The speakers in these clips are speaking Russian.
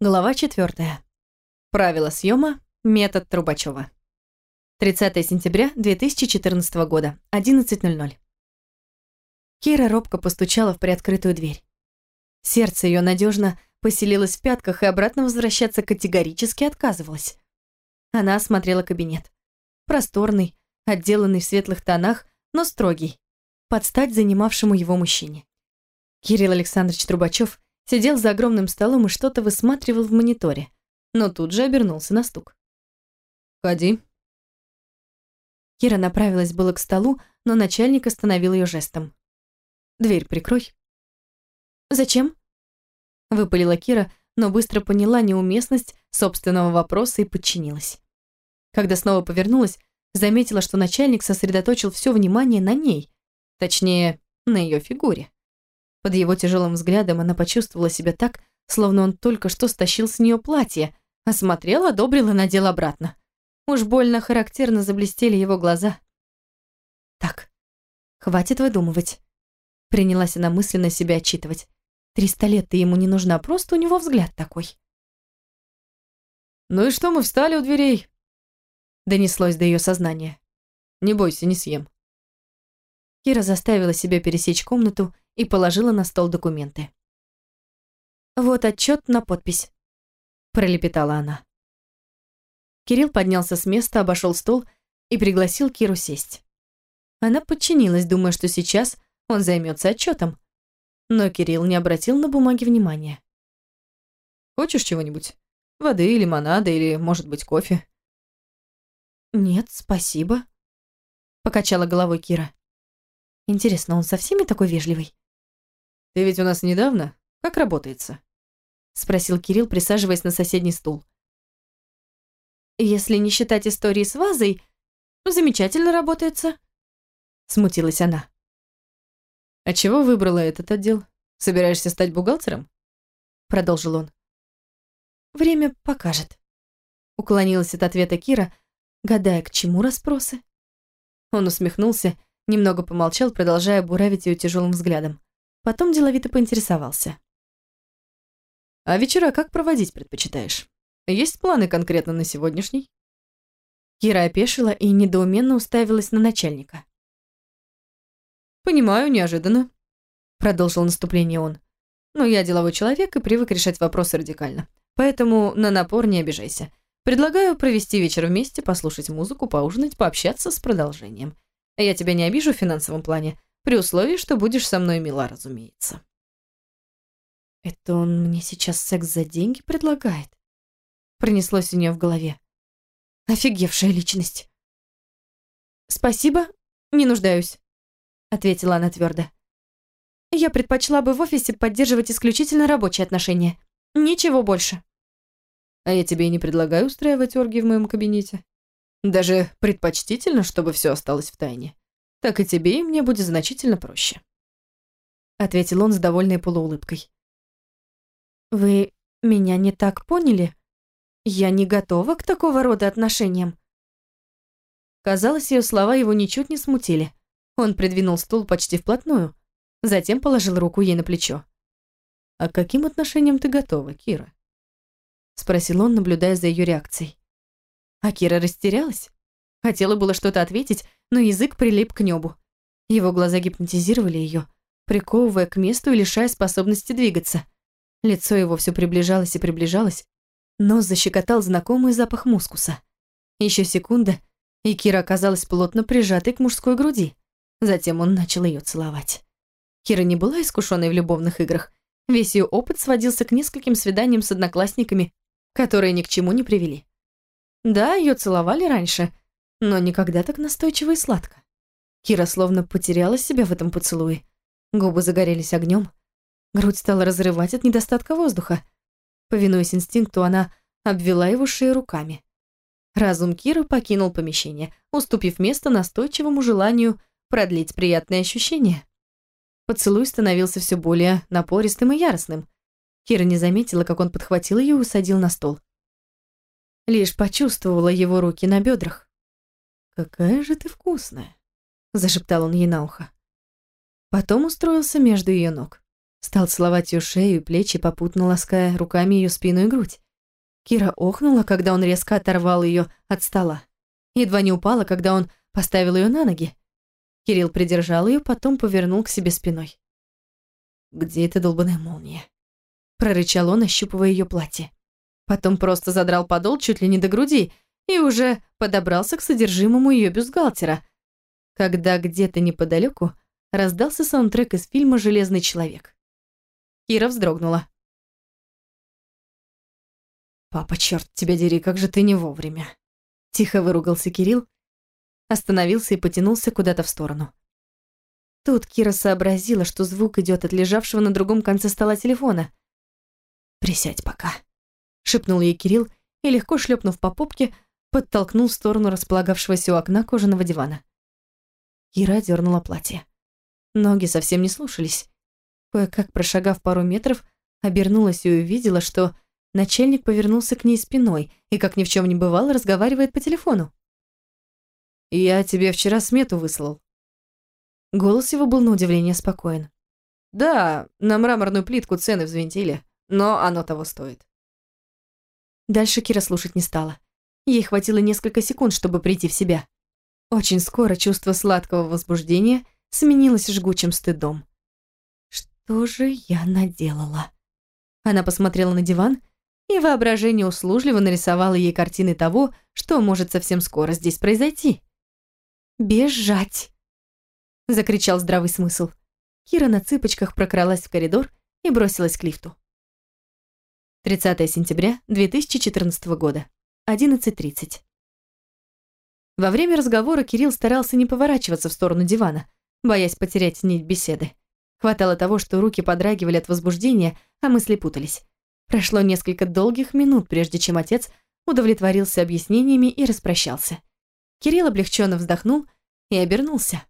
Глава 4. Правила съема. Метод Трубачева. 30 сентября 2014 года, 11.00. Кира робко постучала в приоткрытую дверь. Сердце ее надежно поселилось в пятках и обратно возвращаться категорически отказывалось. Она осмотрела кабинет. Просторный, отделанный в светлых тонах, но строгий, под стать занимавшему его мужчине. Кирилл Александрович Трубачев сидел за огромным столом и что-то высматривал в мониторе, но тут же обернулся на стук. «Ходи». Кира направилась было к столу, но начальник остановил ее жестом. «Дверь прикрой». «Зачем?» Выпалила Кира, но быстро поняла неуместность собственного вопроса и подчинилась. Когда снова повернулась, заметила, что начальник сосредоточил все внимание на ней, точнее, на ее фигуре. Под его тяжелым взглядом она почувствовала себя так, словно он только что стащил с нее платье, осмотрел, одобрил и надел обратно. Уж больно характерно заблестели его глаза. «Так, хватит выдумывать», — принялась она мысленно себя отчитывать. «Триста лет ты ему не нужна, просто у него взгляд такой». «Ну и что мы встали у дверей?» Донеслось до ее сознания. «Не бойся, не съем». Кира заставила себя пересечь комнату и положила на стол документы. «Вот отчет на подпись», – пролепетала она. Кирилл поднялся с места, обошел стол и пригласил Киру сесть. Она подчинилась, думая, что сейчас он займется отчетом. Но Кирилл не обратил на бумаги внимания. «Хочешь чего-нибудь? Воды, лимонада или, может быть, кофе?» «Нет, спасибо», – покачала головой Кира. «Интересно, он со всеми такой вежливый?» «Ты ведь у нас недавно? Как работается?» Спросил Кирилл, присаживаясь на соседний стул. «Если не считать истории с вазой, замечательно работается», Смутилась она. «А чего выбрала этот отдел? Собираешься стать бухгалтером?» Продолжил он. «Время покажет», уклонилась от ответа Кира, гадая, к чему расспросы. Он усмехнулся, немного помолчал, продолжая буравить ее тяжелым взглядом. Потом деловито поинтересовался. «А вечера как проводить предпочитаешь? Есть планы конкретно на сегодняшний?» Кира опешила и недоуменно уставилась на начальника. «Понимаю, неожиданно», — продолжил наступление он. «Но я деловой человек и привык решать вопросы радикально. Поэтому на напор не обижайся. Предлагаю провести вечер вместе, послушать музыку, поужинать, пообщаться с продолжением. Я тебя не обижу в финансовом плане, при условии, что будешь со мной мила, разумеется. Это он мне сейчас секс за деньги предлагает? Пронеслось у нее в голове. Офигевшая личность. Спасибо, не нуждаюсь, ответила она твердо. Я предпочла бы в офисе поддерживать исключительно рабочие отношения. Ничего больше. А я тебе и не предлагаю устраивать оргии в моем кабинете. Даже предпочтительно, чтобы все осталось в тайне так и тебе и мне будет значительно проще», — ответил он с довольной полуулыбкой. «Вы меня не так поняли? Я не готова к такого рода отношениям». Казалось, ее слова его ничуть не смутили. Он придвинул стул почти вплотную, затем положил руку ей на плечо. «А к каким отношениям ты готова, Кира?» — спросил он, наблюдая за ее реакцией. А Кира растерялась. Хотела было что-то ответить, но язык прилип к небу. Его глаза гипнотизировали ее, приковывая к месту и лишая способности двигаться. Лицо его все приближалось и приближалось. Нос защекотал знакомый запах мускуса. Еще секунда, и Кира оказалась плотно прижатой к мужской груди. Затем он начал ее целовать. Кира не была искушенной в любовных играх. Весь ее опыт сводился к нескольким свиданиям с одноклассниками, которые ни к чему не привели. Да, ее целовали раньше, но никогда так настойчиво и сладко. Кира словно потеряла себя в этом поцелуе. Губы загорелись огнем, грудь стала разрывать от недостатка воздуха. Повинуясь инстинкту, она обвела его шею руками. Разум Киры покинул помещение, уступив место настойчивому желанию продлить приятные ощущения. Поцелуй становился все более напористым и яростным. Кира не заметила, как он подхватил ее и усадил на стол. Лишь почувствовала его руки на бедрах. «Какая же ты вкусная!» – зашептал он ей на ухо. Потом устроился между ее ног. Стал целовать ее шею и плечи, попутно лаская руками ее спину и грудь. Кира охнула, когда он резко оторвал ее от стола. Едва не упала, когда он поставил ее на ноги. Кирилл придержал ее, потом повернул к себе спиной. «Где эта долбаная молния?» Прорычал он, ощупывая ее платье. Потом просто задрал подол чуть ли не до груди и уже подобрался к содержимому ее бюстгальтера, когда где-то неподалеку раздался саундтрек из фильма «Железный человек». Кира вздрогнула. «Папа, черт тебя дери, как же ты не вовремя!» Тихо выругался Кирилл, остановился и потянулся куда-то в сторону. Тут Кира сообразила, что звук идет от лежавшего на другом конце стола телефона. «Присядь пока», — шепнул ей Кирилл и, легко шлепнув по попке, подтолкнул в сторону располагавшегося у окна кожаного дивана. Кира дернула платье. Ноги совсем не слушались. Кое-как прошагав пару метров, обернулась и увидела, что Начальник повернулся к ней спиной и, как ни в чем не бывало, разговаривает по телефону. «Я тебе вчера смету выслал». Голос его был на удивление спокоен. «Да, на мраморную плитку цены взвинтили, но оно того стоит». Дальше Кира слушать не стала. Ей хватило несколько секунд, чтобы прийти в себя. Очень скоро чувство сладкого возбуждения сменилось жгучим стыдом. «Что же я наделала?» Она посмотрела на диван и воображение услужливо нарисовало ей картины того, что может совсем скоро здесь произойти. «Бежать!» – закричал здравый смысл. Кира на цыпочках прокралась в коридор и бросилась к лифту. 30 сентября 2014 года, 11.30. Во время разговора Кирилл старался не поворачиваться в сторону дивана, боясь потерять нить беседы. Хватало того, что руки подрагивали от возбуждения, а мысли путались. Прошло несколько долгих минут, прежде чем отец удовлетворился объяснениями и распрощался. Кирилл облегченно вздохнул и обернулся.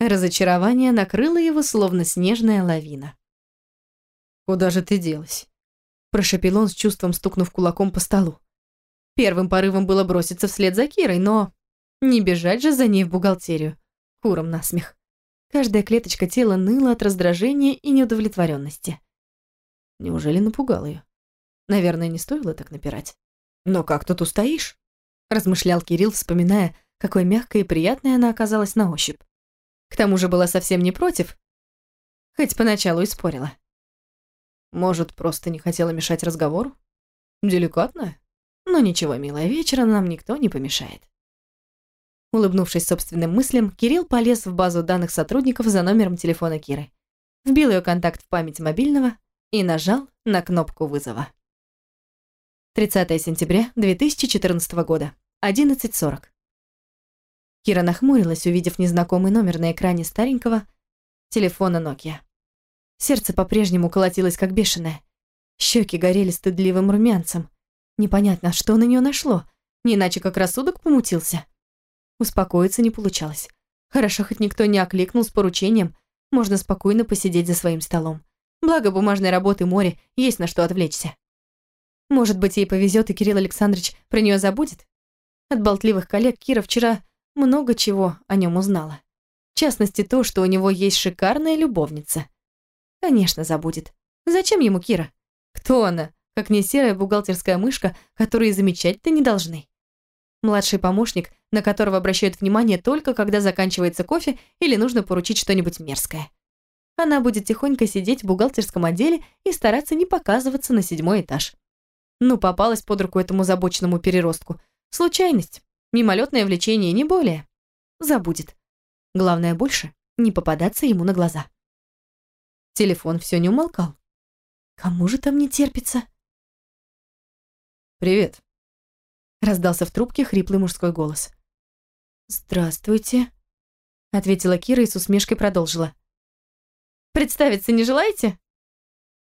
Разочарование накрыло его, словно снежная лавина. «Куда же ты делась?» Прошепел он с чувством, стукнув кулаком по столу. Первым порывом было броситься вслед за Кирой, но не бежать же за ней в бухгалтерию. Куром насмех. Каждая клеточка тела ныла от раздражения и неудовлетворенности. Неужели напугал ее? Наверное, не стоило так напирать. Но как тут устоишь? Размышлял Кирилл, вспоминая, какой мягкой и приятной она оказалась на ощупь. К тому же была совсем не против, хоть поначалу и спорила. Может, просто не хотела мешать разговору? Деликатно? Но ничего, милая, вечером нам никто не помешает. Улыбнувшись собственным мыслям, Кирилл полез в базу данных сотрудников за номером телефона Киры. Вбил ее контакт в память мобильного и нажал на кнопку вызова. 30 сентября 2014 года, 11.40. Кира нахмурилась, увидев незнакомый номер на экране старенького телефона Nokia. Сердце по-прежнему колотилось как бешеное. Щеки горели стыдливым румянцем. Непонятно, что на нее нашло, не иначе как рассудок помутился. Успокоиться не получалось. Хорошо, хоть никто не окликнул с поручением, можно спокойно посидеть за своим столом. Благо бумажной работы море, есть на что отвлечься. Может быть, ей повезет, и Кирилл Александрович про нее забудет? От болтливых коллег Кира вчера много чего о нем узнала. В частности, то, что у него есть шикарная любовница. Конечно, забудет. Зачем ему Кира? Кто она, как не серая бухгалтерская мышка, которую замечать-то не должны? Младший помощник, на которого обращают внимание только когда заканчивается кофе или нужно поручить что-нибудь мерзкое. Она будет тихонько сидеть в бухгалтерском отделе и стараться не показываться на седьмой этаж. Ну, попалась под руку этому забоченному переростку. Случайность, мимолетное влечение, не более. Забудет. Главное больше не попадаться ему на глаза. Телефон все не умолкал. Кому же там не терпится? «Привет», — раздался в трубке хриплый мужской голос. «Здравствуйте», — ответила Кира и с усмешкой продолжила. Представиться не желаете?»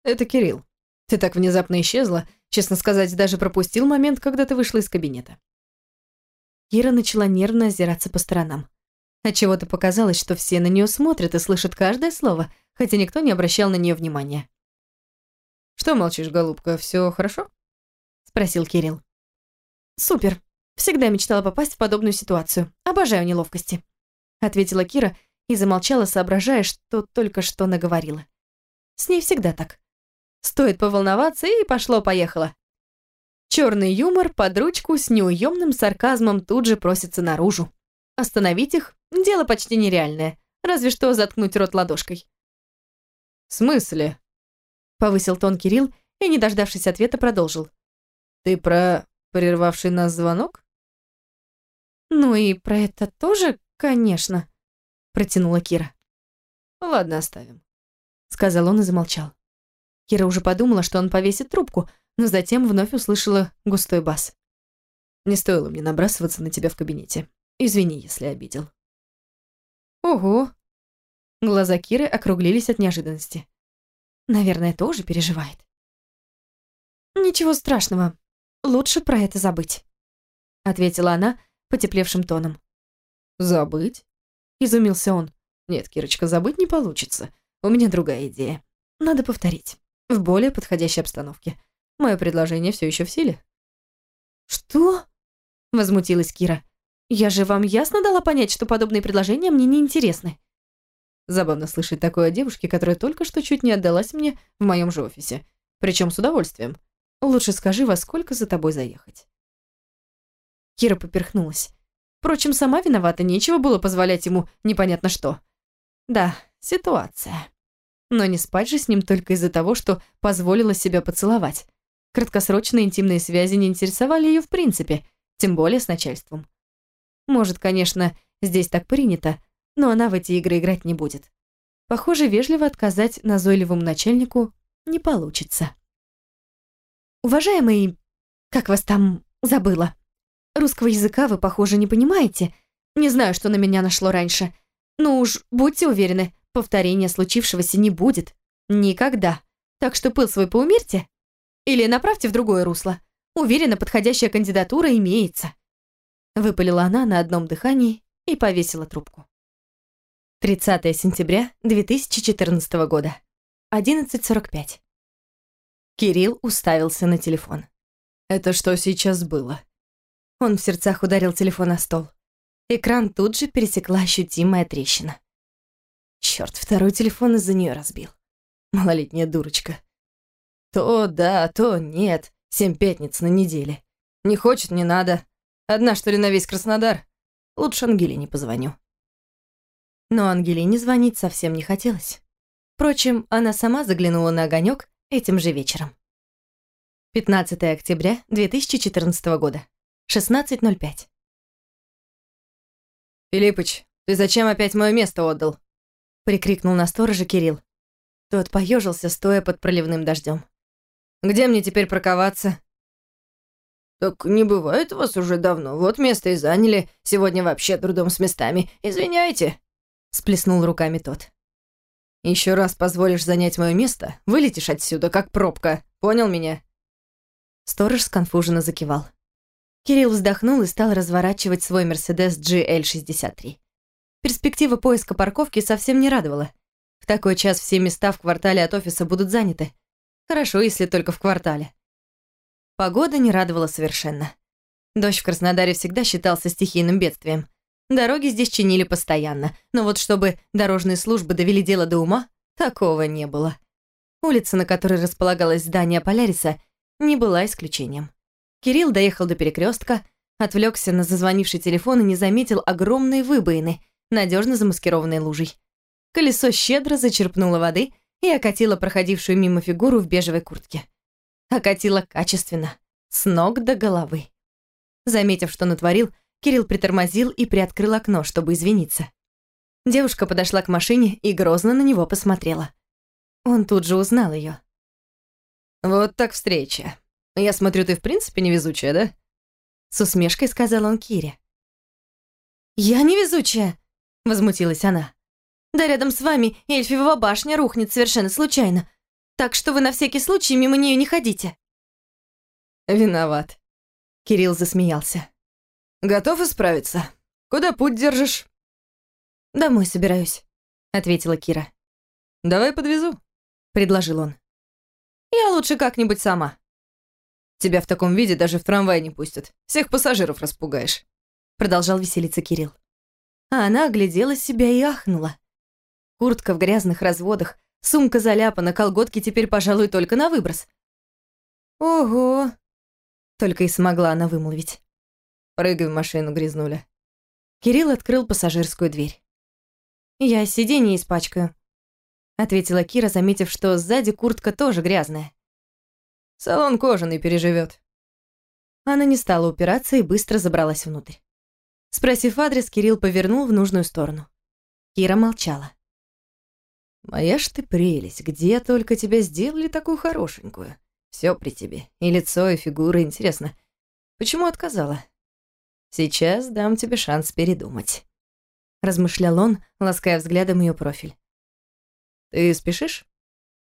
«Это Кирилл. Ты так внезапно исчезла. Честно сказать, даже пропустил момент, когда ты вышла из кабинета». Кира начала нервно озираться по сторонам. Отчего-то показалось, что все на нее смотрят и слышат каждое слово, хотя никто не обращал на нее внимания. «Что молчишь, голубка, все хорошо?» — спросил Кирилл. «Супер. Всегда мечтала попасть в подобную ситуацию. Обожаю неловкости», — ответила Кира и замолчала, соображая, что только что наговорила. С ней всегда так. Стоит поволноваться, и пошло-поехало. Черный юмор под ручку с неуемным сарказмом тут же просится наружу. Остановить их – дело почти нереальное, разве что заткнуть рот ладошкой. «В смысле?» – повысил тон Кирилл и, не дождавшись ответа, продолжил. «Ты про прервавший нас звонок?» «Ну и про это тоже, конечно», – протянула Кира. «Ладно, оставим», – сказал он и замолчал. Кира уже подумала, что он повесит трубку, но затем вновь услышала густой бас. «Не стоило мне набрасываться на тебя в кабинете. Извини, если обидел». «Ого!» Глаза Киры округлились от неожиданности. «Наверное, тоже переживает». «Ничего страшного. Лучше про это забыть», — ответила она потеплевшим тоном. «Забыть?» — изумился он. «Нет, Кирочка, забыть не получится. У меня другая идея. Надо повторить. В более подходящей обстановке. Мое предложение все еще в силе». «Что?» — возмутилась Кира. «Я же вам ясно дала понять, что подобные предложения мне не интересны». Забавно слышать такое о девушке, которая только что чуть не отдалась мне в моем же офисе. Причем с удовольствием. Лучше скажи, во сколько за тобой заехать. Кира поперхнулась. Впрочем, сама виновата, нечего было позволять ему непонятно что. Да, ситуация. Но не спать же с ним только из-за того, что позволила себя поцеловать. Краткосрочные интимные связи не интересовали ее в принципе, тем более с начальством. Может, конечно, здесь так принято, но она в эти игры играть не будет. Похоже, вежливо отказать назойливому начальнику не получится. «Уважаемый, как вас там забыла? Русского языка вы, похоже, не понимаете. Не знаю, что на меня нашло раньше. Но уж будьте уверены, повторения случившегося не будет. Никогда. Так что пыл свой поумерьте. Или направьте в другое русло. Уверена, подходящая кандидатура имеется». Выпалила она на одном дыхании и повесила трубку. 30 сентября 2014 года. 11.45. Кирилл уставился на телефон. «Это что сейчас было?» Он в сердцах ударил телефон о стол. Экран тут же пересекла ощутимая трещина. Черт, второй телефон из-за нее разбил. Малолетняя дурочка. То да, то нет. Семь пятниц на неделе. Не хочет, не надо. Одна, что ли, на весь Краснодар? Лучше Ангелине позвоню. Но Ангелине звонить совсем не хотелось. Впрочем, она сама заглянула на огонек этим же вечером. 15 октября 2014 года, 16.05. «Филиппыч, ты зачем опять мое место отдал?» прикрикнул на сторожа Кирилл. Тот поежился, стоя под проливным дождем. «Где мне теперь парковаться?» «Так не бывает у вас уже давно. Вот место и заняли. Сегодня вообще трудом с местами. Извиняйте», — сплеснул руками тот. Еще раз позволишь занять мое место, вылетишь отсюда, как пробка. Понял меня?» Сторож сконфуженно закивал. Кирилл вздохнул и стал разворачивать свой Мерседес GL63. Перспектива поиска парковки совсем не радовала. В такой час все места в квартале от офиса будут заняты. Хорошо, если только в квартале. Погода не радовала совершенно. Дождь в Краснодаре всегда считался стихийным бедствием. Дороги здесь чинили постоянно, но вот чтобы дорожные службы довели дело до ума, такого не было. Улица, на которой располагалось здание Поляриса, не была исключением. Кирилл доехал до перекрестка, отвлекся на зазвонивший телефон и не заметил огромные выбоины, надежно замаскированной лужей. Колесо щедро зачерпнуло воды и окатило проходившую мимо фигуру в бежевой куртке. Окатило качественно, с ног до головы. Заметив, что натворил, Кирилл притормозил и приоткрыл окно, чтобы извиниться. Девушка подошла к машине и грозно на него посмотрела. Он тут же узнал ее. «Вот так встреча. Я смотрю, ты в принципе невезучая, да?» С усмешкой сказал он Кире. «Я невезучая!» — возмутилась она. «Да рядом с вами эльфивого башня рухнет совершенно случайно, так что вы на всякий случай мимо нее не ходите». «Виноват», — Кирилл засмеялся. Готов исправиться? Куда путь держишь?» «Домой собираюсь», — ответила Кира. «Давай подвезу», — предложил он. «Я лучше как-нибудь сама». «Тебя в таком виде даже в трамвай не пустят. Всех пассажиров распугаешь», — продолжал веселиться Кирилл. А она оглядела себя и ахнула. Куртка в грязных разводах, Сумка заляпана, колготки теперь, пожалуй, только на выброс. Ого! Только и смогла она вымолвить. Прыгай в машину, грязнуля. Кирилл открыл пассажирскую дверь. «Я сиденье испачкаю», — ответила Кира, заметив, что сзади куртка тоже грязная. «Салон кожаный переживет. Она не стала упираться и быстро забралась внутрь. Спросив адрес, Кирилл повернул в нужную сторону. Кира молчала. «Моя ж ты прелесть, где только тебя сделали такую хорошенькую? Все при тебе, и лицо, и фигура, интересно. Почему отказала? Сейчас дам тебе шанс передумать», — размышлял он, лаская взглядом ее профиль. «Ты спешишь?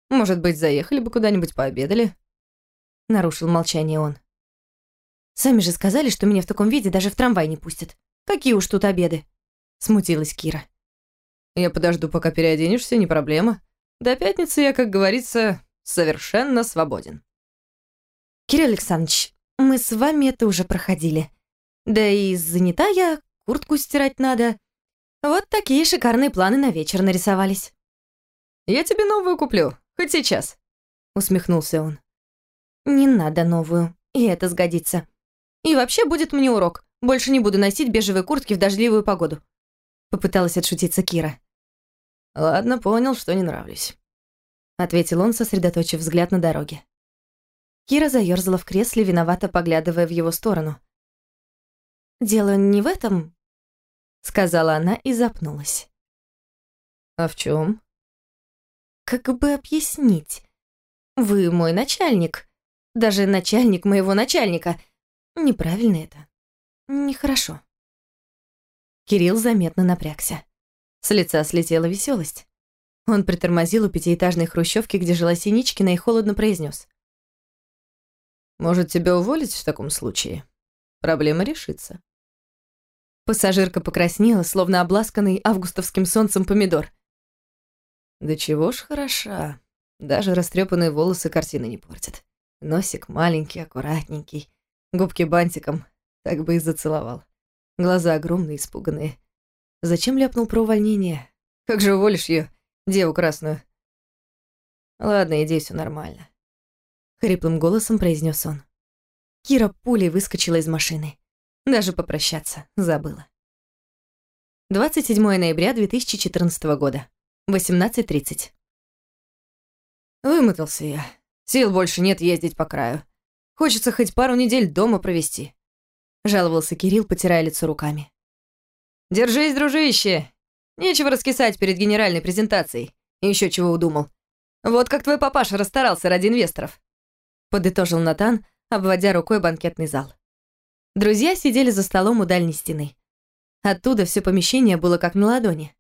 Может быть, заехали бы куда-нибудь пообедали?» Нарушил молчание он. «Сами же сказали, что меня в таком виде даже в трамвай не пустят. Какие уж тут обеды?» Смутилась Кира. Я подожду, пока переоденешься, не проблема. До пятницы я, как говорится, совершенно свободен. Кирилл Александрович, мы с вами это уже проходили. Да и занята я, куртку стирать надо. Вот такие шикарные планы на вечер нарисовались. Я тебе новую куплю, хоть сейчас. Усмехнулся он. Не надо новую, и это сгодится. И вообще будет мне урок. Больше не буду носить бежевые куртки в дождливую погоду. Попыталась отшутиться Кира. «Ладно, понял, что не нравлюсь», — ответил он, сосредоточив взгляд на дороге. Кира заёрзала в кресле, виновато поглядывая в его сторону. «Дело не в этом», — сказала она и запнулась. «А в чем? «Как бы объяснить? Вы мой начальник. Даже начальник моего начальника. Неправильно это. Нехорошо». Кирилл заметно напрягся. С лица слетела веселость. Он притормозил у пятиэтажной хрущевки, где жила Синичкина, и холодно произнес: «Может, тебя уволить в таком случае? Проблема решится». Пассажирка покраснела, словно обласканный августовским солнцем помидор. «Да чего ж хороша. Даже растрепанные волосы картины не портят. Носик маленький, аккуратненький, губки бантиком, так бы и зацеловал. Глаза огромные, испуганные. Зачем ляпнул про увольнение? Как же уволишь ее, деву красную? Ладно, иди, все нормально. Хриплым голосом произнес он. Кира пулей выскочила из машины. Даже попрощаться забыла. 27 ноября 2014 года. 18.30. Вымотался я. Сил больше нет ездить по краю. Хочется хоть пару недель дома провести. — жаловался Кирилл, потирая лицо руками. «Держись, дружище! Нечего раскисать перед генеральной презентацией. Еще чего удумал. Вот как твой папаша расстарался ради инвесторов», — подытожил Натан, обводя рукой банкетный зал. Друзья сидели за столом у дальней стены. Оттуда все помещение было как на ладони.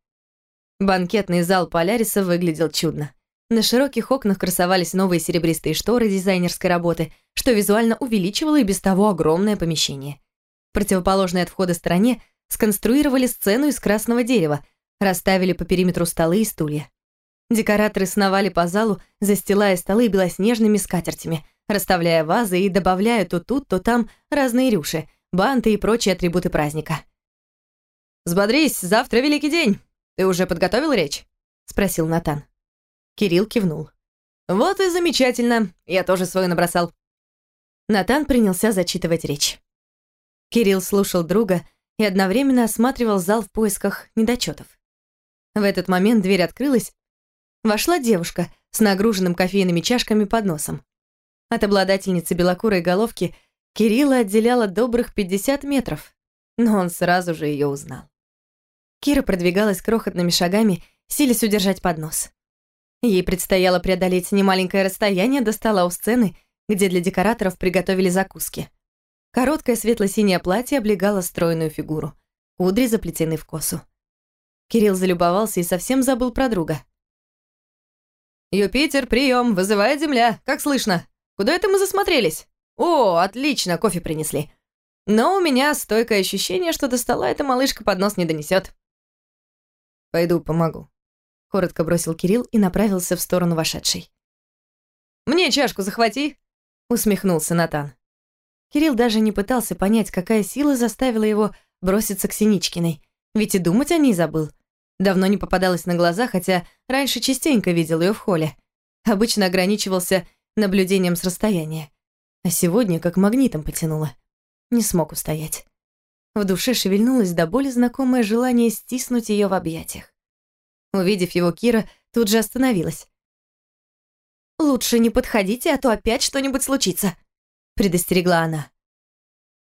Банкетный зал Поляриса выглядел чудно. На широких окнах красовались новые серебристые шторы дизайнерской работы, что визуально увеличивало и без того огромное помещение противоположной от входа стороне сконструировали сцену из красного дерева, расставили по периметру столы и стулья. Декораторы сновали по залу, застилая столы белоснежными скатертями, расставляя вазы и добавляя то тут, то там разные рюши, банты и прочие атрибуты праздника. «Сбодрись, завтра великий день. Ты уже подготовил речь?» — спросил Натан. Кирилл кивнул. «Вот и замечательно. Я тоже свою набросал». Натан принялся зачитывать речь. Кирилл слушал друга и одновременно осматривал зал в поисках недочетов. В этот момент дверь открылась. Вошла девушка с нагруженным кофейными чашками под носом. От обладательницы белокурой головки Кирилла отделяло добрых 50 метров, но он сразу же ее узнал. Кира продвигалась крохотными шагами, силясь удержать поднос. Ей предстояло преодолеть немаленькое расстояние до стола у сцены, где для декораторов приготовили закуски. Короткое светло-синее платье облегало стройную фигуру. Кудри заплетены в косу. Кирилл залюбовался и совсем забыл про друга. «Юпитер, прием, вызывает земля, как слышно? Куда это мы засмотрелись? О, отлично, кофе принесли. Но у меня стойкое ощущение, что до стола эта малышка под нос не донесет. «Пойду помогу», — коротко бросил Кирилл и направился в сторону вошедшей. «Мне чашку захвати», — усмехнулся Натан. Кирилл даже не пытался понять, какая сила заставила его броситься к Синичкиной, ведь и думать о ней забыл. Давно не попадалась на глаза, хотя раньше частенько видел ее в холле. Обычно ограничивался наблюдением с расстояния. А сегодня как магнитом потянуло. Не смог устоять. В душе шевельнулось до боли знакомое желание стиснуть ее в объятиях. Увидев его, Кира тут же остановилась. «Лучше не подходите, а то опять что-нибудь случится», — предостерегла она.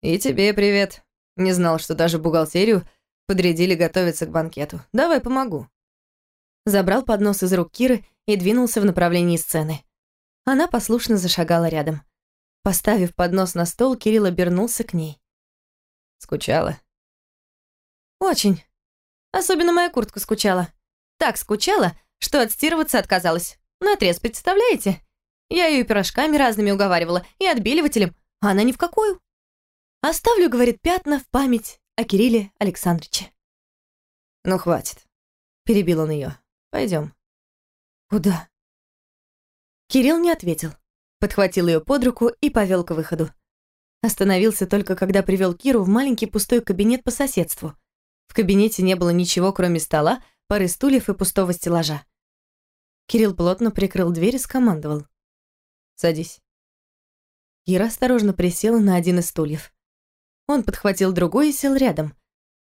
«И тебе привет. Не знал, что даже бухгалтерию подрядили готовиться к банкету. Давай помогу». Забрал поднос из рук Киры и двинулся в направлении сцены. Она послушно зашагала рядом. Поставив поднос на стол, Кирилл обернулся к ней. «Скучала?» «Очень. Особенно моя куртка скучала. Так скучала, что отстирываться отказалась. Наотрез, представляете? Я ее пирожками разными уговаривала, и отбеливателем, а она ни в какую. Оставлю, говорит, пятна в память о Кирилле Александровиче. «Ну, хватит», — перебил он ее. Пойдем. «Куда?» Кирилл не ответил. Подхватил ее под руку и повел к выходу. Остановился только, когда привел Киру в маленький пустой кабинет по соседству. В кабинете не было ничего, кроме стола, пары стульев и пустого стеллажа. Кирилл плотно прикрыл дверь и скомандовал. «Садись». Кира осторожно присела на один из стульев. Он подхватил другой и сел рядом.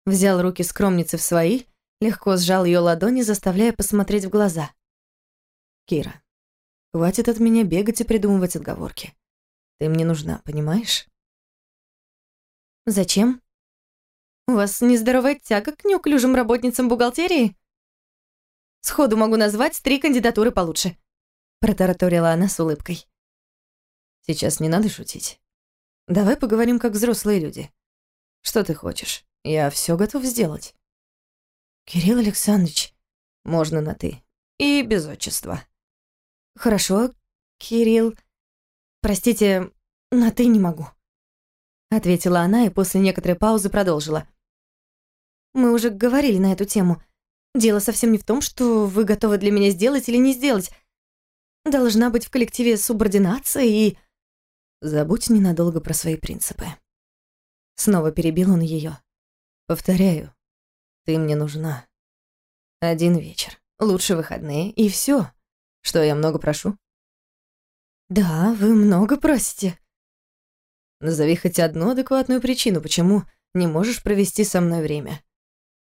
Взял руки скромницы в свои, легко сжал ее ладони, заставляя посмотреть в глаза. «Кира, Хватит от меня бегать и придумывать отговорки. Ты мне нужна, понимаешь? Зачем? У вас нездоровая тяга к неуклюжим работницам бухгалтерии? Сходу могу назвать три кандидатуры получше. Протараторила она с улыбкой. Сейчас не надо шутить. Давай поговорим как взрослые люди. Что ты хочешь? Я все готов сделать. Кирилл Александрович. Можно на «ты». И без отчества. «Хорошо, Кирилл. Простите, на «ты» не могу», — ответила она и после некоторой паузы продолжила. «Мы уже говорили на эту тему. Дело совсем не в том, что вы готовы для меня сделать или не сделать. Должна быть в коллективе субординация и...» «Забудь ненадолго про свои принципы». Снова перебил он ее. «Повторяю, ты мне нужна. Один вечер, лучше выходные, и все. Что, я много прошу? Да, вы много просите. Назови хоть одну адекватную причину, почему не можешь провести со мной время.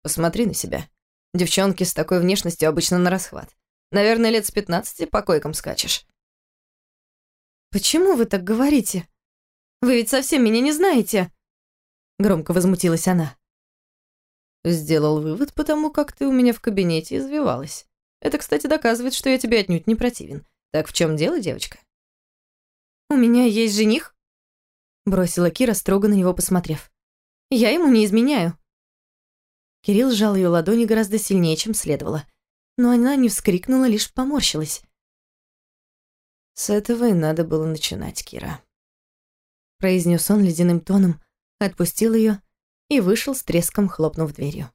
Посмотри на себя. Девчонки с такой внешностью обычно на расхват. Наверное, лет с пятнадцати по койкам скачешь. Почему вы так говорите? Вы ведь совсем меня не знаете. Громко возмутилась она. Сделал вывод, потому как ты у меня в кабинете извивалась. Это, кстати, доказывает, что я тебе отнюдь не противен. Так в чем дело, девочка? У меня есть жених, бросила Кира, строго на него посмотрев. Я ему не изменяю. Кирилл сжал ее ладони гораздо сильнее, чем следовало. Но она не вскрикнула, лишь поморщилась. «С этого и надо было начинать, Кира», — произнес он ледяным тоном, отпустил ее и вышел с треском, хлопнув дверью.